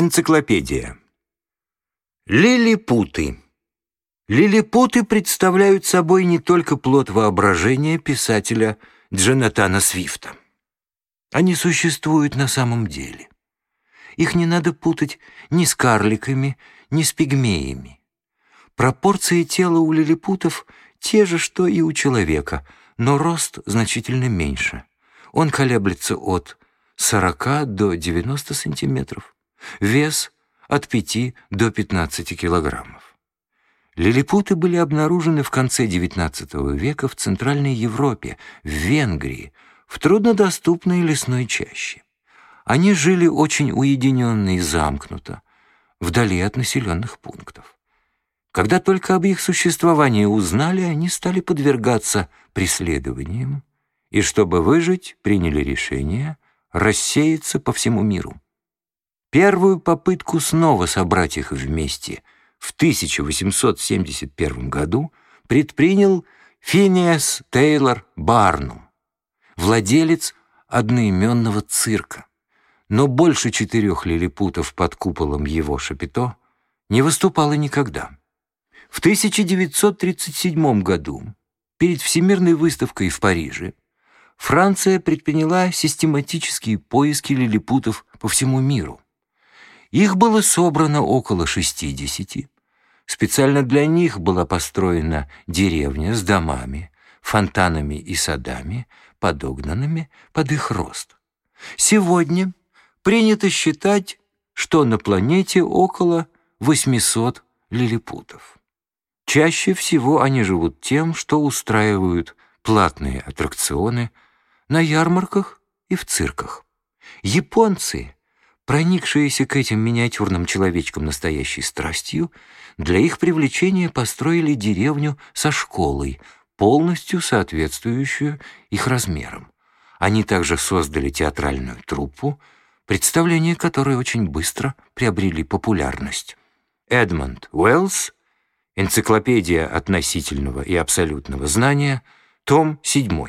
Энциклопедия. Лилипуты. Лилипуты представляют собой не только плод воображения писателя Джонатана Свифта. Они существуют на самом деле. Их не надо путать ни с карликами, ни с пигмеями. Пропорции тела у лилипутов те же, что и у человека, но рост значительно меньше. Он колеблется от 40 до 90 сантиметров. Вес от 5 до 15 килограммов. Лилипуты были обнаружены в конце XIX века в Центральной Европе, в Венгрии, в труднодоступной лесной чаще. Они жили очень уединенно и замкнуто, вдали от населенных пунктов. Когда только об их существовании узнали, они стали подвергаться преследованиям и, чтобы выжить, приняли решение рассеяться по всему миру. Первую попытку снова собрать их вместе в 1871 году предпринял Финиас Тейлор Барнум, владелец одноименного цирка. Но больше четырех лилипутов под куполом его шапито не выступало никогда. В 1937 году, перед Всемирной выставкой в Париже, Франция предприняла систематические поиски лилипутов по всему миру. Их было собрано около 60. Специально для них была построена деревня с домами, фонтанами и садами, подогнанными под их рост. Сегодня принято считать, что на планете около 800 лилипутов. Чаще всего они живут тем, что устраивают платные аттракционы на ярмарках и в цирках. Японцы проникшиеся к этим миниатюрным человечкам настоящей страстью, для их привлечения построили деревню со школой, полностью соответствующую их размерам. Они также создали театральную труппу, представления которой очень быстро приобрели популярность. Эдмонд Уэллс, энциклопедия относительного и абсолютного знания, том 7.